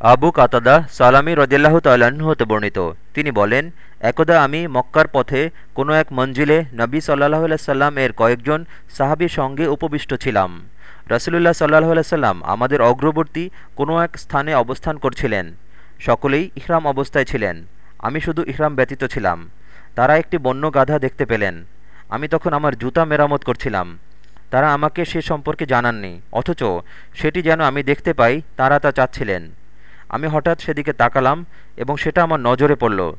আবু কাতাদা সালামি রদিল্লাহ তাল্লাহ্ন হতে বর্ণিত। তিনি বলেন, একদা আমি মক্কার পথে কোনো এক মঞ্জিলে নবী সাল্লাহ সাল্লাম এর কয়েকজন সাহাবির সঙ্গে উপবিষ্ট ছিলাম। রসুলুল্লাহ সাল্লাহ সাল্লাম আমাদের অগ্রবর্তী কোনো এক স্থানে অবস্থান করছিলেন। সকলেই ইহরাম অবস্থায় ছিলেন। আমি শুধু ইহরাম ব্যতীত ছিলাম। তারা একটি বন্য গাধা দেখতে পেলেন। আমি তখন আমার জুতা মেরামত করছিলাম। তারা আমাকে সে সম্পর্কে জানাননি, অথচ সেটি যেন আমি দেখতে পাই, তারা তা চাচ্ছিলেন। আমি হঠাৎ সেদিকে তাকালাম এবং সেটা আমার নজরে পড়ল।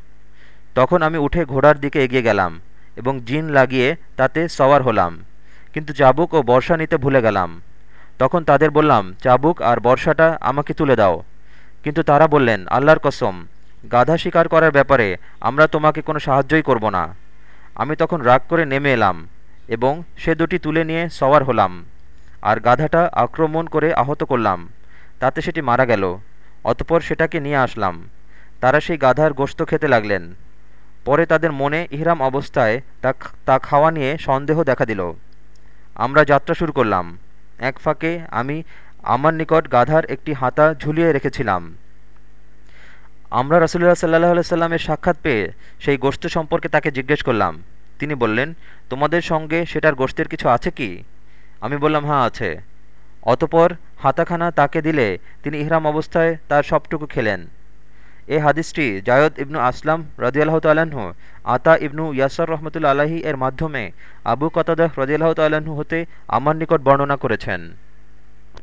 তখন আমি উঠে ঘোড়ার দিকে এগিয়ে গেলাম এবং জিন লাগিয়ে তাতে সওয়ার হলাম। কিন্তু চাবুক ও বর্ষা নিতে ভুলে গেলাম। তখন তাদের বললাম, চাবুক আর বর্ষাটা আমাকে তুলে দাও। কিন্তু তারা বললেন, আল্লাহর কসম, গাধা শিকার করার ব্যাপারে আমরা তোমাকে কোনো সাহায্যই করব না। আমি তখন রাগ করে নেমে এলাম এবং সে দুটি তুলে নিয়ে সওয়ার হলাম। আর গাধাটা আক্রমণ করে আহত করলাম। তাতে সেটি মারা গেল। অতপর সেটাকে নিয়ে আসলাম। তারা সেই গাধার গোশত খেতে লাগলেন। পরে তাদের মনে ইহরাম অবস্থায় তা তা খাওয়া নিয়ে সন্দেহ দেখা দিল। আমরা যাত্রা শুরু করলাম। এক ফাঁকে আমি আমার নিকট গাধার একটি হাতা ঝুলিয়ে রেখেছিলাম। আমরা রসুল্লাহ সাল্লাহ সাল্লামের সাক্ষাৎ পেয়ে সেই গোশত সম্পর্কে তাকে জিজ্ঞেস করলাম। তিনি বললেন, তোমাদের সঙ্গে সেটার গোশতের কিছু আছে কি? আমি বললাম হ্যাঁ আছে। অতপর হাতাখানা তাকে দিলে তিনি ইহরাম অবস্থায় তার সবটুকু খেলেন। এ হাদিসটি জায়দ ইবনু আসলাম রদিয়াল্লাহ তাল্লাহ্ন আতা ইবনু ইয়াসর রহমতুল্লা আলাহি এর মাধ্যমে আবু কতাদাহ রদিয়াল্লাহ তাল্লাহ্ন হতে আমার নিকট বর্ণনা করেছেন।